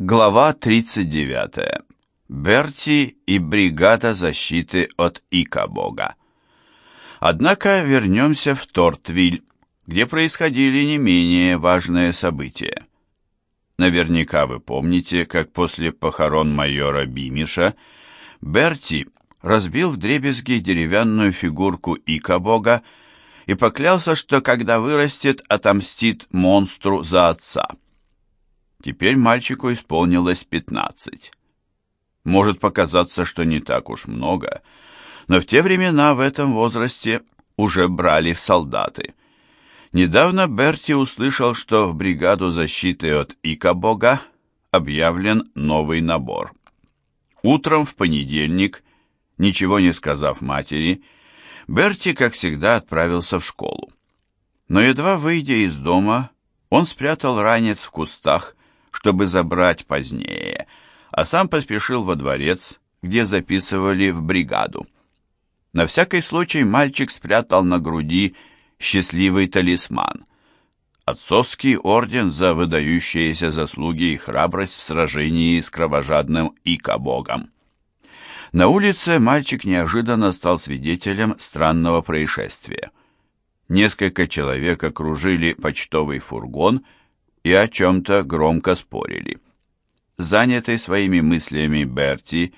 Глава 39. Берти и бригада защиты от Икабога. Однако вернемся в Тортвиль, где происходили не менее важные события. Наверняка вы помните, как после похорон майора Бимиша Берти разбил вдребезги деревянную фигурку Икабога и поклялся, что когда вырастет, отомстит монстру за отца. Теперь мальчику исполнилось пятнадцать. Может показаться, что не так уж много, но в те времена в этом возрасте уже брали в солдаты. Недавно Берти услышал, что в бригаду защиты от Икабога объявлен новый набор. Утром в понедельник, ничего не сказав матери, Берти, как всегда, отправился в школу. Но едва выйдя из дома, он спрятал ранец в кустах чтобы забрать позднее, а сам поспешил во дворец, где записывали в бригаду. На всякий случай мальчик спрятал на груди счастливый талисман. Отцовский орден за выдающиеся заслуги и храбрость в сражении с кровожадным Ика-богом. На улице мальчик неожиданно стал свидетелем странного происшествия. Несколько человек окружили почтовый фургон и о чем-то громко спорили. Занятый своими мыслями Берти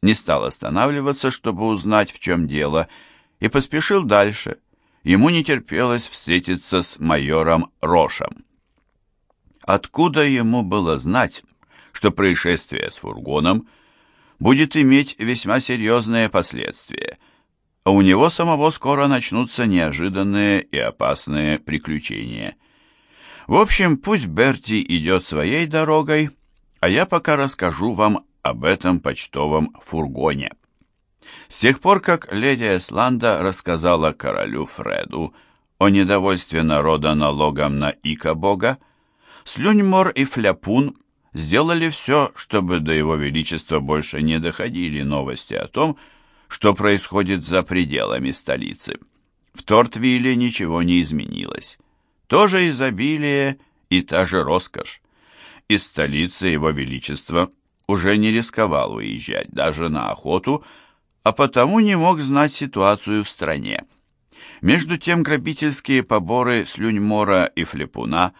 не стал останавливаться, чтобы узнать, в чем дело, и поспешил дальше. Ему не терпелось встретиться с майором Рошем. Откуда ему было знать, что происшествие с фургоном будет иметь весьма серьезные последствия, а у него самого скоро начнутся неожиданные и опасные приключения – в общем, пусть Берти идет своей дорогой, а я пока расскажу вам об этом почтовом фургоне. С тех пор, как леди Эсланда рассказала королю Фреду о недовольстве народа налогом на Икабога, Слюньмор и Фляпун сделали все, чтобы до его величества больше не доходили новости о том, что происходит за пределами столицы. В Тортвилле ничего не изменилось. То же изобилие и та же роскошь. Из столицы Его Величества уже не рисковал уезжать даже на охоту, а потому не мог знать ситуацию в стране. Между тем грабительские поборы Слюньмора и Флепуна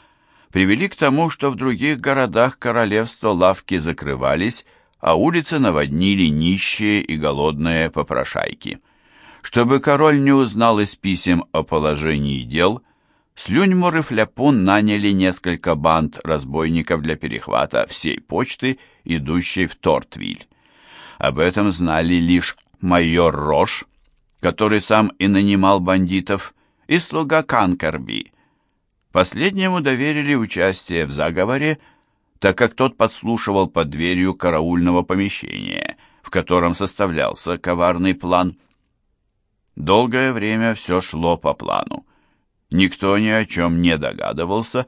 привели к тому, что в других городах королевства лавки закрывались, а улицы наводнили нищие и голодные попрошайки. Чтобы король не узнал из писем о положении дел, Слюньмур и Фляпун наняли несколько банд разбойников для перехвата всей почты, идущей в Тортвиль. Об этом знали лишь майор Рош, который сам и нанимал бандитов, и слуга Канкерби. Последнему доверили участие в заговоре, так как тот подслушивал под дверью караульного помещения, в котором составлялся коварный план. Долгое время все шло по плану. Никто ни о чем не догадывался,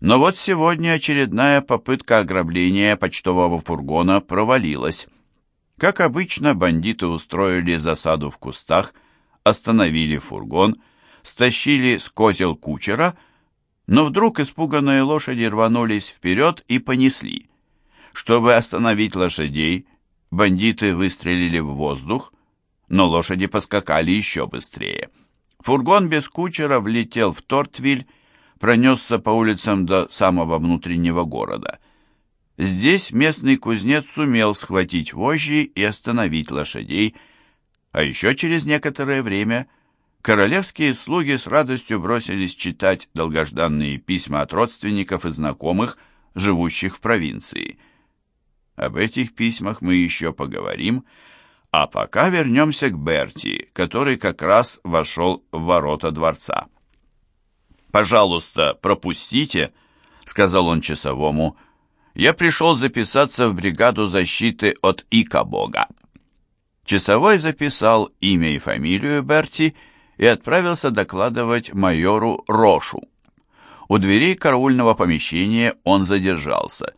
но вот сегодня очередная попытка ограбления почтового фургона провалилась. Как обычно, бандиты устроили засаду в кустах, остановили фургон, стащили с козел кучера, но вдруг испуганные лошади рванулись вперед и понесли. Чтобы остановить лошадей, бандиты выстрелили в воздух, но лошади поскакали еще быстрее. Фургон без кучера влетел в Тортвиль, пронесся по улицам до самого внутреннего города. Здесь местный кузнец сумел схватить вожжи и остановить лошадей, а еще через некоторое время королевские слуги с радостью бросились читать долгожданные письма от родственников и знакомых, живущих в провинции. Об этих письмах мы еще поговорим, а пока вернемся к Берти, который как раз вошел в ворота дворца. «Пожалуйста, пропустите», — сказал он часовому. «Я пришел записаться в бригаду защиты от Ика-бога». Часовой записал имя и фамилию Берти и отправился докладывать майору Рошу. У дверей караульного помещения он задержался.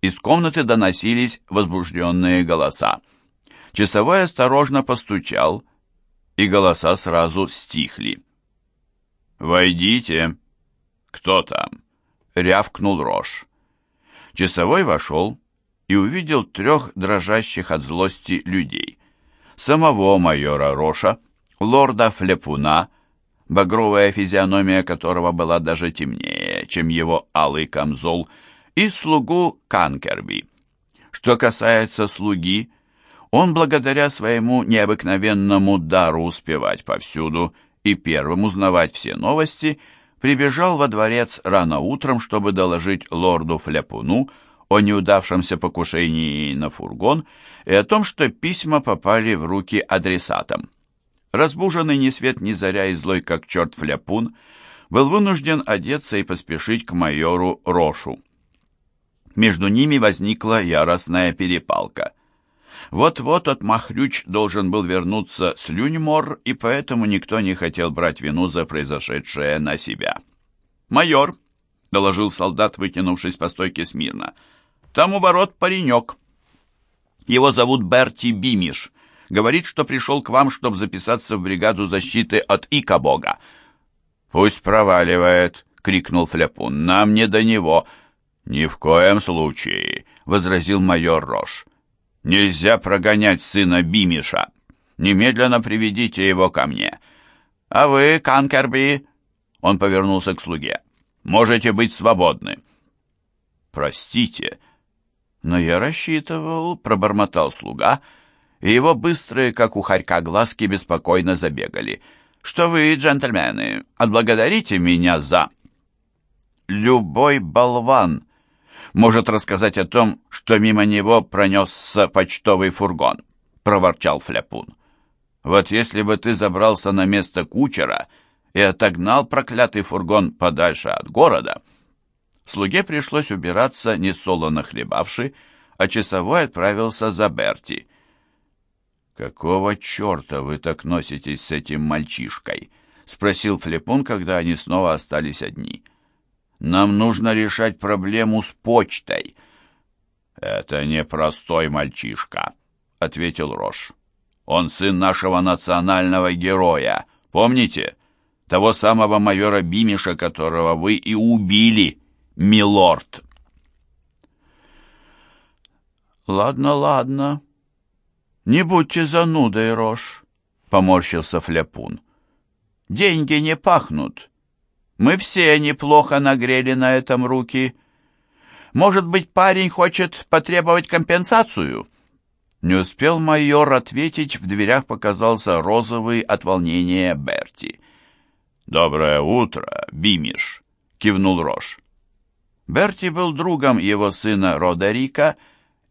Из комнаты доносились возбужденные голоса. Часовой осторожно постучал, и голоса сразу стихли. «Войдите!» «Кто там?» — рявкнул Рош. Часовой вошел и увидел трех дрожащих от злости людей. Самого майора Роша, лорда Флепуна, багровая физиономия которого была даже темнее, чем его алый камзол, и слугу Канкерби. Что касается слуги, он благодаря своему необыкновенному дару успевать повсюду и первым узнавать все новости, прибежал во дворец рано утром, чтобы доложить лорду Фляпуну о неудавшемся покушении на фургон и о том, что письма попали в руки адресатам. Разбуженный ни свет ни заря и злой как черт Фляпун был вынужден одеться и поспешить к майору Рошу. Между ними возникла яростная перепалка. Вот-вот от Махрюч должен был вернуться с Люньмор, и поэтому никто не хотел брать вину за произошедшее на себя. «Майор», — доложил солдат, вытянувшись по стойке смирно, — «там у ворот паренек. Его зовут Берти Бимиш. Говорит, что пришел к вам, чтобы записаться в бригаду защиты от Икабога». «Пусть проваливает», — крикнул Фляпун, — «нам не до него». «Ни в коем случае», — возразил майор Рош. «Нельзя прогонять сына Бимиша. Немедленно приведите его ко мне. А вы, Канкерби...» Он повернулся к слуге. «Можете быть свободны». «Простите, но я рассчитывал», — пробормотал слуга, и его быстрые, как у хорька, глазки беспокойно забегали. «Что вы, джентльмены, отблагодарите меня за...» «Любой болван», может рассказать о том, что мимо него пронесся почтовый фургон», — проворчал Фляпун. «Вот если бы ты забрался на место кучера и отогнал проклятый фургон подальше от города...» Слуге пришлось убираться, несолоно хлебавши, а часовой отправился за Берти. «Какого черта вы так носитесь с этим мальчишкой?» — спросил Флепун, когда они снова остались одни. — нам нужно решать проблему с почтой». «Это не простой мальчишка», — ответил Рош. «Он сын нашего национального героя. Помните? Того самого майора Бимиша, которого вы и убили, милорд». «Ладно, ладно. Не будьте занудой, Рош», — поморщился Фляпун. «Деньги не пахнут, мы все неплохо нагрели на этом руки. Может быть, парень хочет потребовать компенсацию?» Не успел майор ответить, в дверях показался розовый от волнения Берти. «Доброе утро, Бимиш!» — кивнул Рош. Берти был другом его сына Родерика,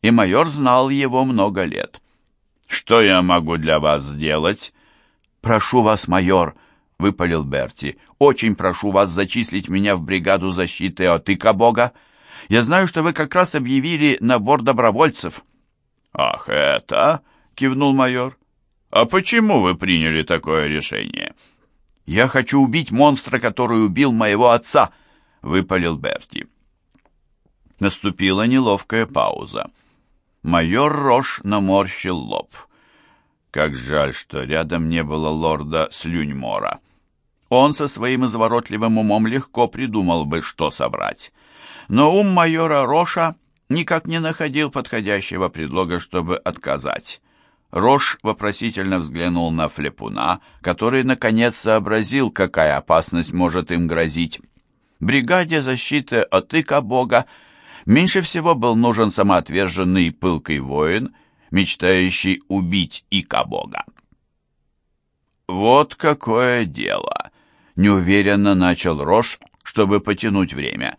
и майор знал его много лет. «Что я могу для вас сделать?» «Прошу вас, майор», — выпалил Берти. «Очень прошу вас зачислить меня в бригаду защиты от Икабога. Я знаю, что вы как раз объявили набор добровольцев». «Ах, это?» — кивнул майор. «А почему вы приняли такое решение?» «Я хочу убить монстра, который убил моего отца», — выпалил Берти. Наступила неловкая пауза. Майор Рош наморщил лоб. Как жаль, что рядом не было лорда Слюньмора. Он со своим изворотливым умом легко придумал бы, что собрать. Но ум майора Роша никак не находил подходящего предлога, чтобы отказать. Рош вопросительно взглянул на Флепуна, который наконец сообразил, какая опасность может им грозить. Бригаде защиты от Ика Бога меньше всего был нужен самоотверженный пылкий воин, мечтающий убить Ика Бога. «Вот какое дело!» Неуверенно начал Рош, чтобы потянуть время.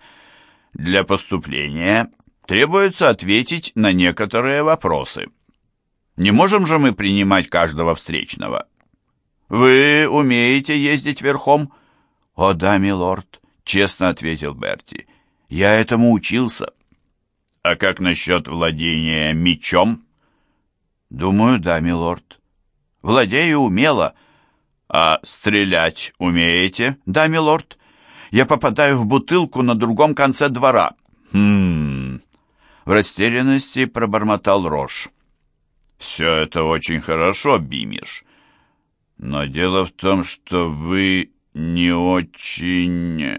Для поступления требуется ответить на некоторые вопросы. Не можем же мы принимать каждого встречного. Вы умеете ездить верхом? О да, милорд, честно ответил Берти. Я этому учился. А как насчет владения мечом? Думаю, да, милорд. Владею умело, «А стрелять умеете?» «Да, милорд. Я попадаю в бутылку на другом конце двора». «Хм...» В растерянности пробормотал Рош. «Все это очень хорошо, Бимиш. Но дело в том, что вы не очень...»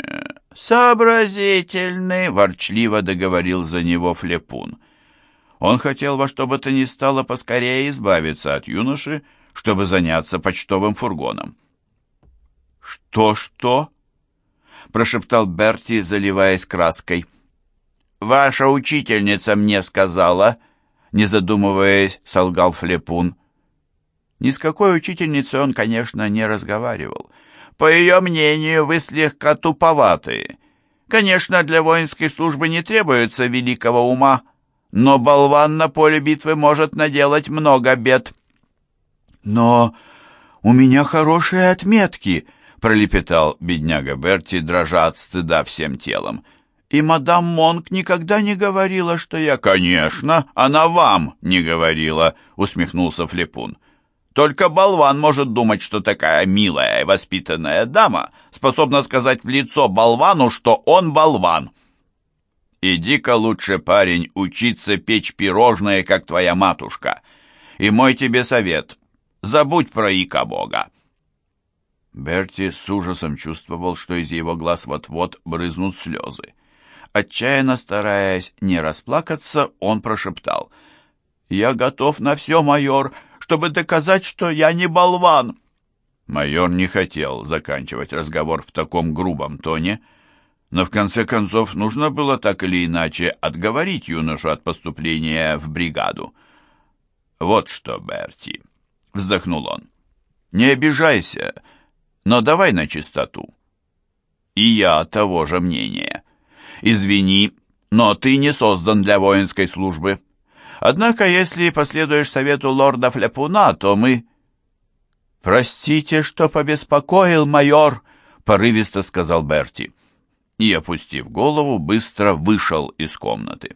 «Сообразительный», — ворчливо договорил за него Флепун. Он хотел во что бы то ни стало поскорее избавиться от юноши, чтобы заняться почтовым фургоном. «Что-что?» — прошептал Берти, заливаясь краской. «Ваша учительница мне сказала», — не задумываясь, солгал Флепун. Ни с какой учительницей он, конечно, не разговаривал. По ее мнению, вы слегка туповатые. Конечно, для воинской службы не требуется великого ума, но болван на поле битвы может наделать много бед. «Но у меня хорошие отметки», — пролепетал бедняга Берти, дрожа от стыда всем телом. «И мадам Монк никогда не говорила, что я...» «Конечно, она вам не говорила», — усмехнулся Флепун. Только болван может думать, что такая милая и воспитанная дама способна сказать в лицо болвану, что он болван. Иди-ка лучше, парень, учиться печь пирожные, как твоя матушка. И мой тебе совет — забудь про Ика Бога. Берти с ужасом чувствовал, что из его глаз вот-вот брызнут слезы. Отчаянно стараясь не расплакаться, он прошептал. «Я готов на все, майор, чтобы доказать, что я не болван». Майор не хотел заканчивать разговор в таком грубом тоне, но в конце концов нужно было так или иначе отговорить юношу от поступления в бригаду. «Вот что, Берти», — вздохнул он, — «не обижайся, но давай на чистоту». «И я того же мнения. Извини, но ты не создан для воинской службы. Однако, если последуешь совету лорда Фляпуна, то мы...» «Простите, что побеспокоил, майор», — порывисто сказал Берти. И, опустив голову, быстро вышел из комнаты.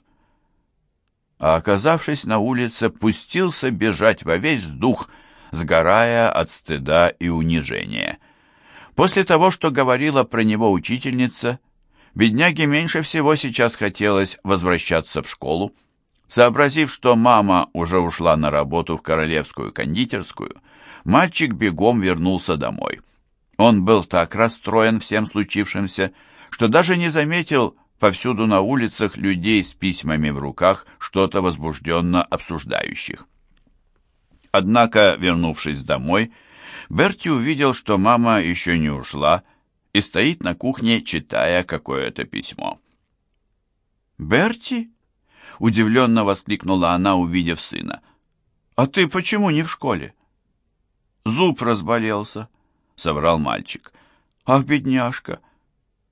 А оказавшись на улице, пустился бежать во весь дух, сгорая от стыда и унижения. После того, что говорила про него учительница, бедняге меньше всего сейчас хотелось возвращаться в школу. Сообразив, что мама уже ушла на работу в королевскую кондитерскую, мальчик бегом вернулся домой. Он был так расстроен всем случившимся, что даже не заметил повсюду на улицах людей с письмами в руках, что-то возбужденно обсуждающих. Однако, вернувшись домой, Берти увидел, что мама еще не ушла и стоит на кухне, читая какое-то письмо. «Берти?» Удивленно воскликнула она, увидев сына. «А ты почему не в школе?» «Зуб разболелся», — соврал мальчик. «Ах, бедняжка!»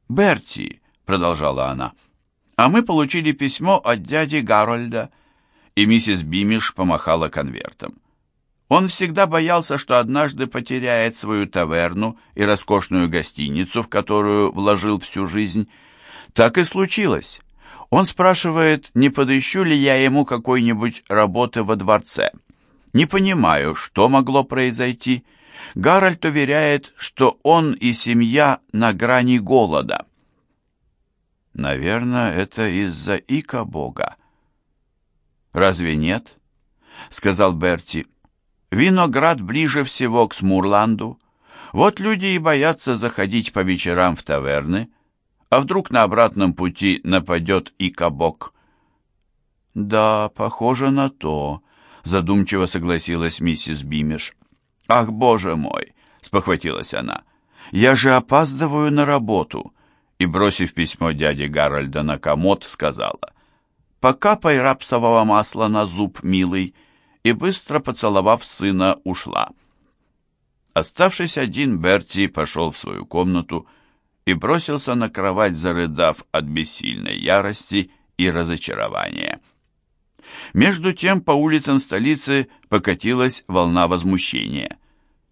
«Берти», — продолжала она, — «а мы получили письмо от дяди Гарольда». И миссис Бимиш помахала конвертом. Он всегда боялся, что однажды потеряет свою таверну и роскошную гостиницу, в которую вложил всю жизнь. Так и случилось. Он спрашивает, не подыщу ли я ему какой-нибудь работы во дворце. Не понимаю, что могло произойти. Гарольд уверяет, что он и семья на грани голода. Наверное, это из-за ика Бога. Разве нет? Сказал Берти. Виноград ближе всего к Смурланду. Вот люди и боятся заходить по вечерам в таверны, а вдруг на обратном пути нападет и кабок? Да, похоже на то, задумчиво согласилась миссис Бимиш. Ах, боже мой, спохватилась она. Я же опаздываю на работу. И, бросив письмо дяде Гарольда на комод, сказала. Покапай рапсового масла на зуб, милый, и, быстро поцеловав сына, ушла. Оставшись один, Берти пошел в свою комнату и бросился на кровать, зарыдав от бессильной ярости и разочарования. Между тем по улицам столицы покатилась волна возмущения.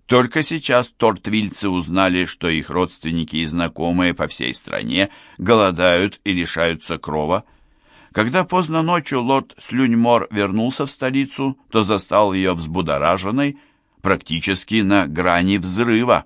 Только сейчас тортвильцы узнали, что их родственники и знакомые по всей стране голодают и лишаются крова. Когда поздно ночью лорд Слюньмор вернулся в столицу, то застал ее взбудораженной, практически на грани взрыва.